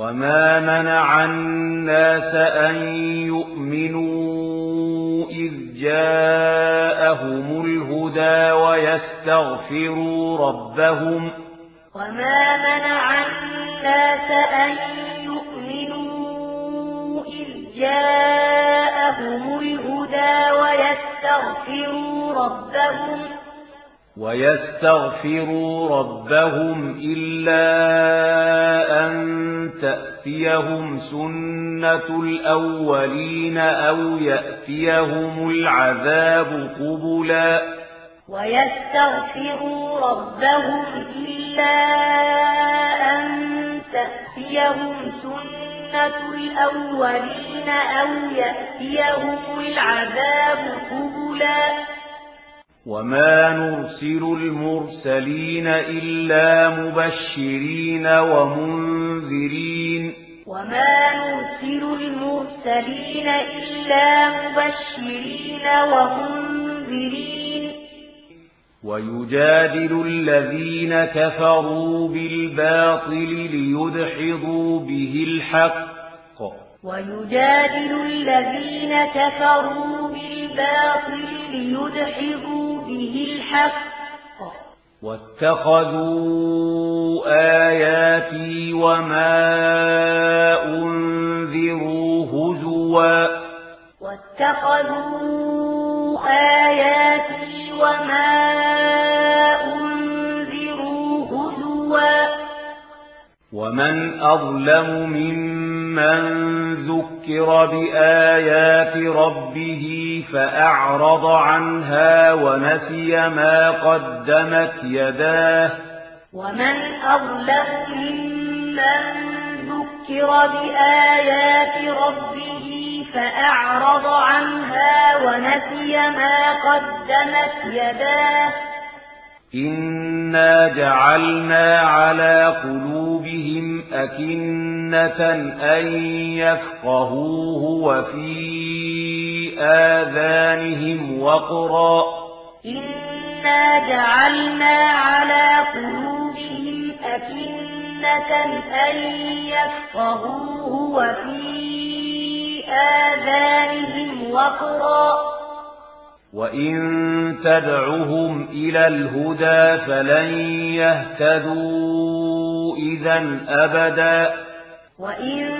وما منع الناس أن يؤمنوا إذ جاءهم الهدى ويستغفروا ربهم وما منع الناس أن يؤمنوا إذ جاءهم الهدى ويستغفروا ربهم ويستغفروا ربهم إلا أن تأتيهم سنة الأولين أو يأتيهم العذاب قبلا ويستغفروا ربهم إلا أن تأتيهم سنة الأولين أو يأتيهم العذاب قبلا وما نرسل المرسلين إلا مبشرين ومنذرين وما نرسل المرسلين إلا مبشرين ومنذرين ويجادل الذين كفروا بالباطل ليدحضوا به الحق ويجادل الذين كفروا بالباطل ليدحضوا فيه الحق. واتخذوا آياتي وما أنذروا هزوا. واتخذوا آياتي وما أنذروا هزوا. ومن أظلم ممن مَّن ذُكِّرَ بِآيَاتِ رَبِّهِ فَأَعْرَضَ عَنْهَا وَنَسِيَ مَا قَدَّمَتْ يَدَاهُ وَمَن أَظْلَمُ مِمَّن ذُكِّرَ بِآيَاتِ رَبِّهِ فَأَعْرَضَ عَنْهَا وَنَسِيَ مَا قَدَّمَتْ يَدَاهُ إنا جعلنا على قلوبهم أكنة أن يفقهوه وفي آذانهم وقرا إنا جعلنا على قلوبهم أكنة أن يفقهوه وفي آذانهم وقرا وَإِن تَدْعُهُمْ إِلَى الْهُدَى فَلَن يَهْتَدُوا إِذًا أَبَدًا. وَإِن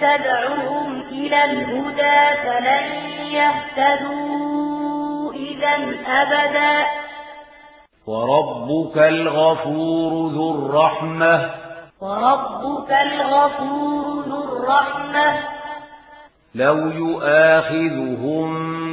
تَدْعُهُمْ إِلَى الْهُدَى فَلَن يَهْتَدُوا إِذًا أَبَدًا. وَرَبُّكَ الْغَفُورُ ذُو الرَّحْمَةِ. وَرَبُّكَ الْغَفُورُ ذُو الرَّحْمَةِ. لَوْ يُؤَاخِذُهُم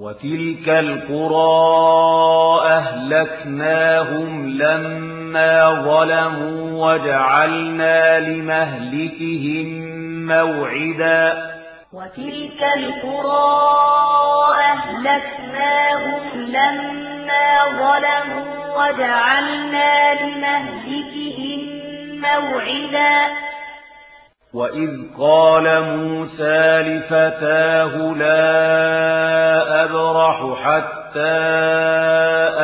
وتلك القرى أهلكناهم لما ظلموا وجعلنا لمهلكهم موعدا. وتلك القرى أهلكناهم لما ظلموا وجعلنا لمهلكهم موعدا. وَإِذْ قَالَ مُوسَى لِفَتَاهُ لَا الله حتى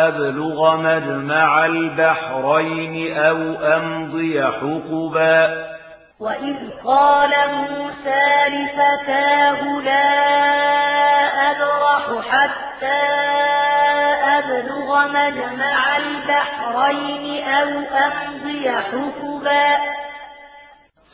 أبلغ مجمع البحرين أو أمضي حقبا. وإذ قال موسى لفتاه لا أبرح حتى أبلغ مجمع البحرين أو أمضي حقبا.